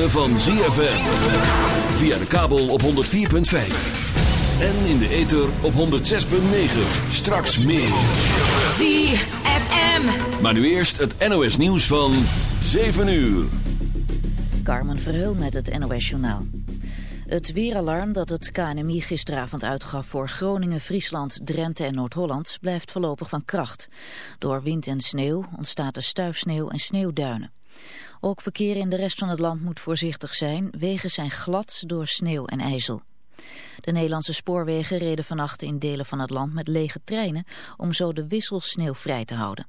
ritme van ZFM. Via de kabel op 104.5. En in de ether op 106.9. Straks meer. ZFM. Maar nu eerst het NOS nieuws van 7 uur. Carmen Verheul met het NOS Journaal. Het weeralarm dat het KNMI gisteravond uitgaf voor Groningen, Friesland, Drenthe en Noord-Holland blijft voorlopig van kracht. Door wind en sneeuw ontstaat er stuifsneeuw en sneeuwduinen. Ook verkeer in de rest van het land moet voorzichtig zijn. Wegen zijn glad door sneeuw en ijzel. De Nederlandse spoorwegen reden vannacht in delen van het land met lege treinen om zo de wisselsneeuw vrij te houden.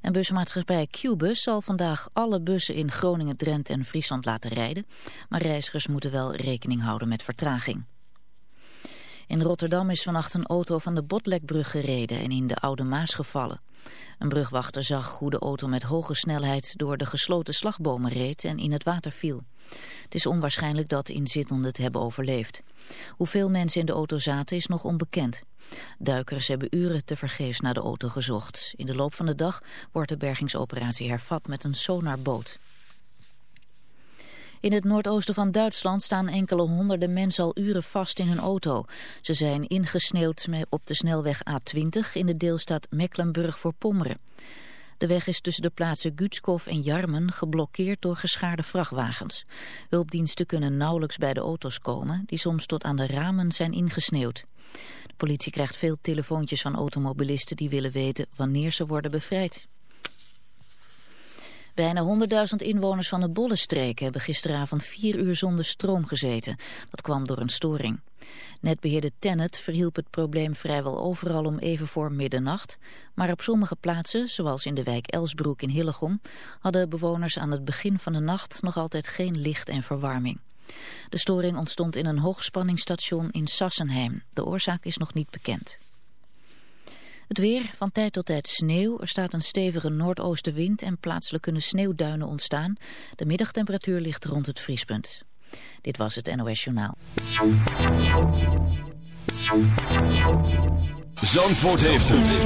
En busmaatschappij Qbus zal vandaag alle bussen in Groningen, Drenthe en Friesland laten rijden, maar reizigers moeten wel rekening houden met vertraging. In Rotterdam is vannacht een auto van de Botlekbrug gereden en in de Oude Maas gevallen. Een brugwachter zag hoe de auto met hoge snelheid door de gesloten slagbomen reed en in het water viel. Het is onwaarschijnlijk dat inzittenden het hebben overleefd. Hoeveel mensen in de auto zaten is nog onbekend. Duikers hebben uren tevergeefs naar de auto gezocht. In de loop van de dag wordt de bergingsoperatie hervat met een sonarboot. In het noordoosten van Duitsland staan enkele honderden mensen al uren vast in hun auto. Ze zijn ingesneeuwd op de snelweg A20 in de deelstaat Mecklenburg-Vorpommeren. De weg is tussen de plaatsen Gutskov en Jarmen geblokkeerd door geschaarde vrachtwagens. Hulpdiensten kunnen nauwelijks bij de auto's komen, die soms tot aan de ramen zijn ingesneeuwd. De politie krijgt veel telefoontjes van automobilisten die willen weten wanneer ze worden bevrijd. Bijna 100.000 inwoners van de Bollenstreek hebben gisteravond vier uur zonder stroom gezeten. Dat kwam door een storing. Netbeheerder Tennet verhielp het probleem vrijwel overal om even voor middernacht. Maar op sommige plaatsen, zoals in de wijk Elsbroek in Hillegom, hadden bewoners aan het begin van de nacht nog altijd geen licht en verwarming. De storing ontstond in een hoogspanningsstation in Sassenheim. De oorzaak is nog niet bekend. Het weer, van tijd tot tijd sneeuw. Er staat een stevige noordoostenwind en plaatselijk kunnen sneeuwduinen ontstaan. De middagtemperatuur ligt rond het vriespunt. Dit was het NOS Journaal. Zandvoort heeft het.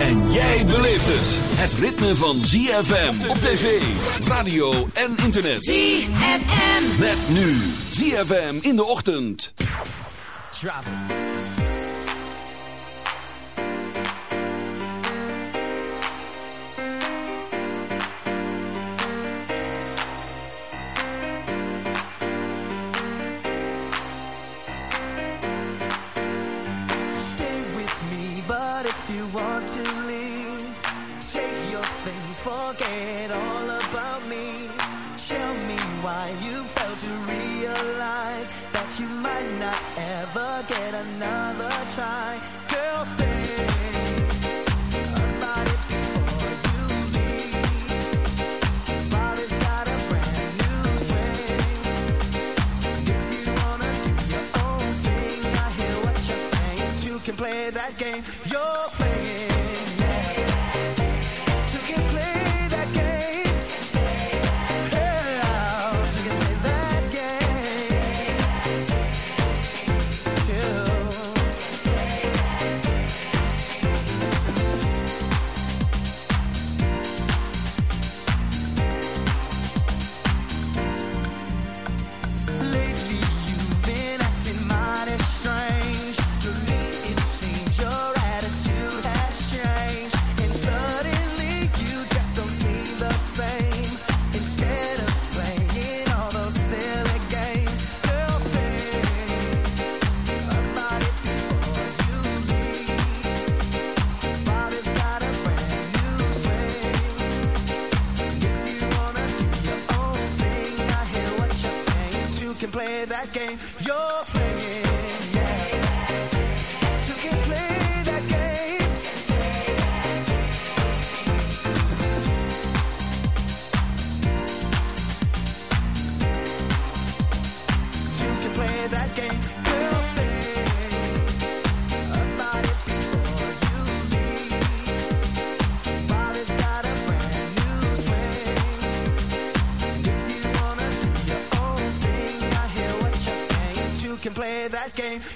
En jij beleeft het. Het ritme van ZFM op tv, radio en internet. ZFM. Met nu ZFM in de ochtend. Drop you want to leave, take your things, forget all about me. Tell me why you failed to realize that you might not ever get another try. Girl, think it before you that game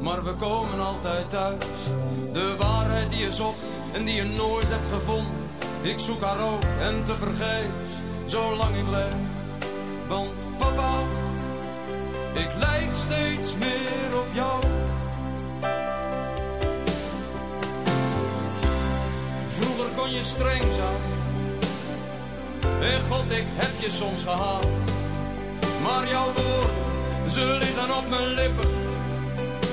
maar we komen altijd thuis. De waarheid die je zocht en die je nooit hebt gevonden. Ik zoek haar ook en te vergeefs, zolang ik leef. Want papa, ik lijk steeds meer op jou. Vroeger kon je streng zijn. En God, ik heb je soms gehaat. Maar jouw woorden, ze liggen op mijn lippen.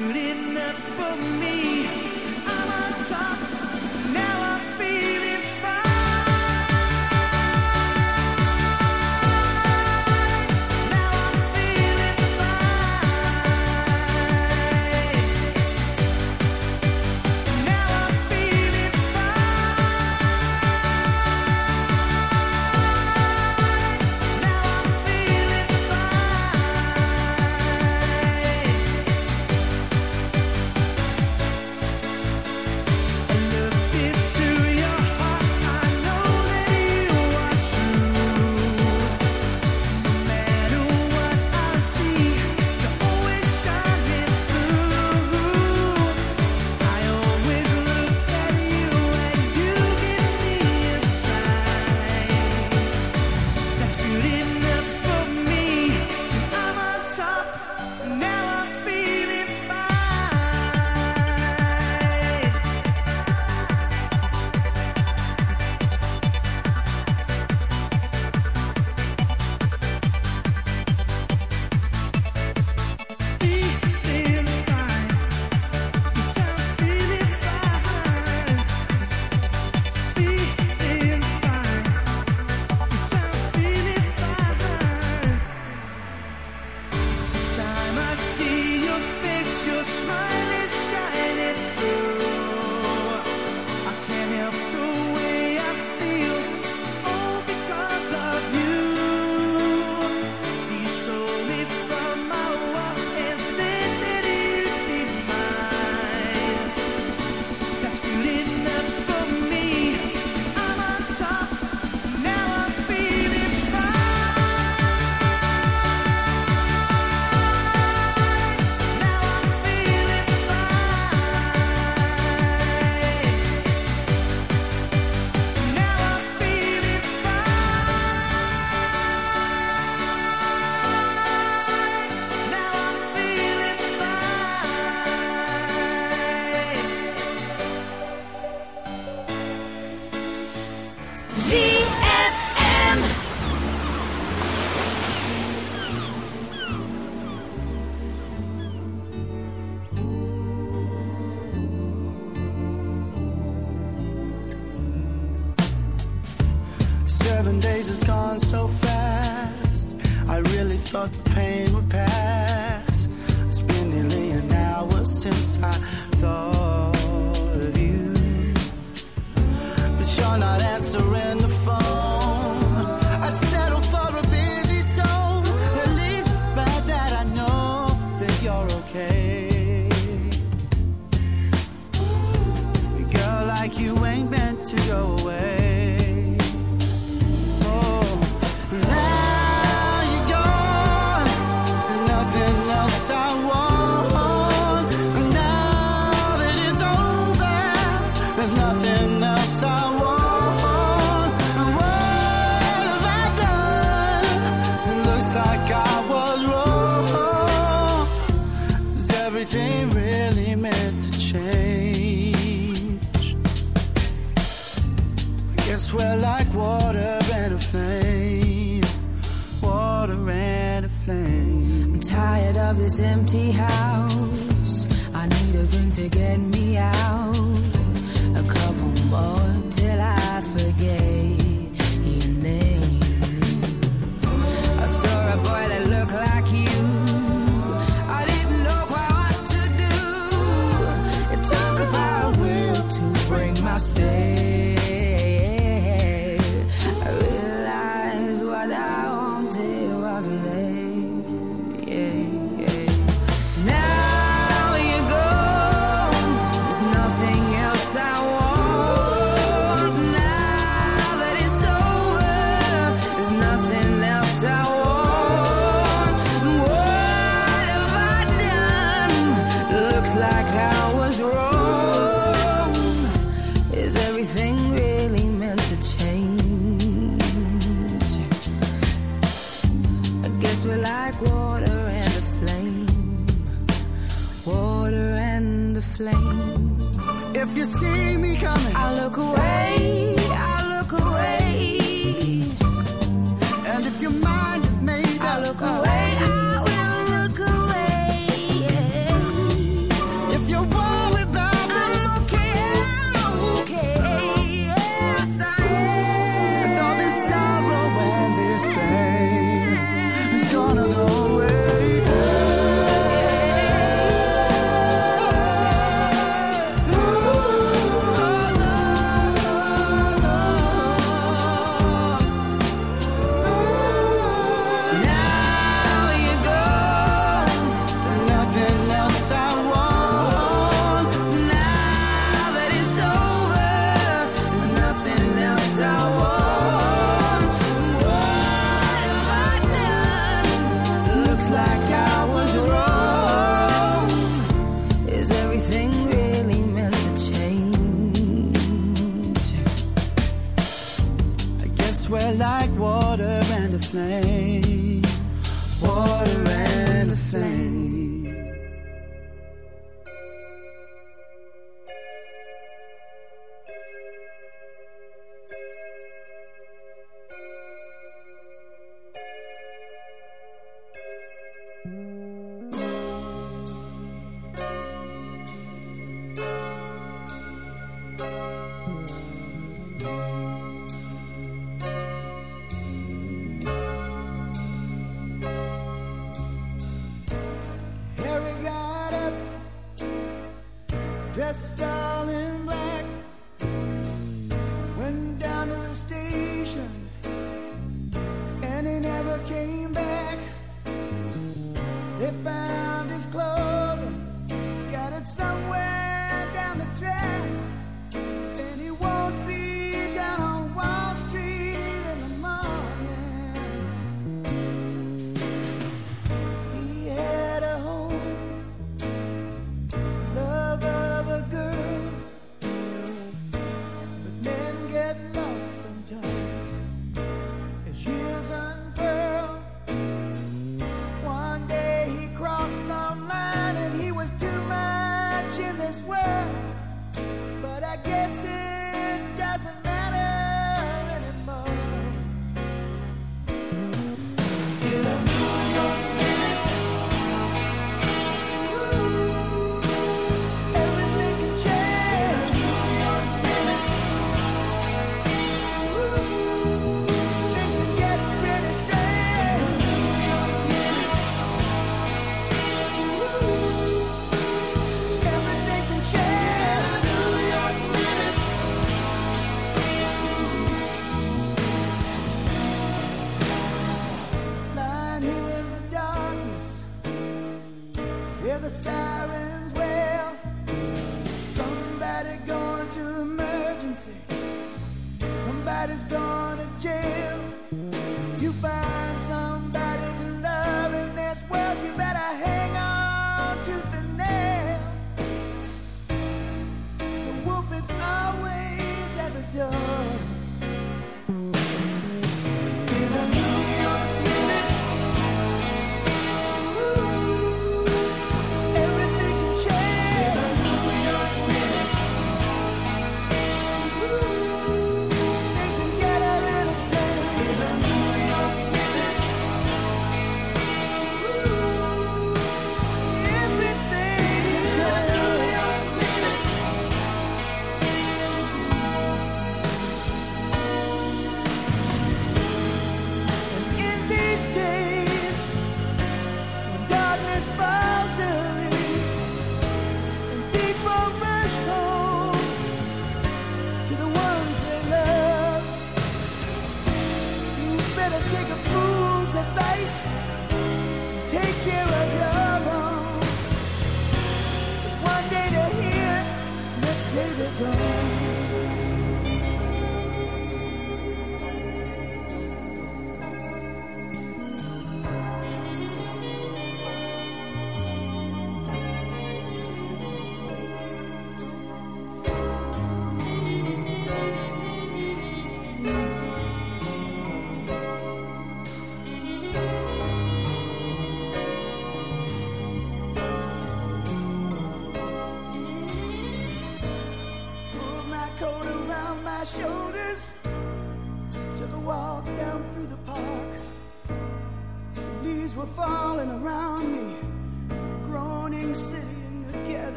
good enough for me. thing. I'm tired of this empty house. I need a drink to get me out. A couple more till I forget. place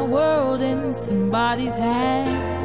my world in somebody's hand.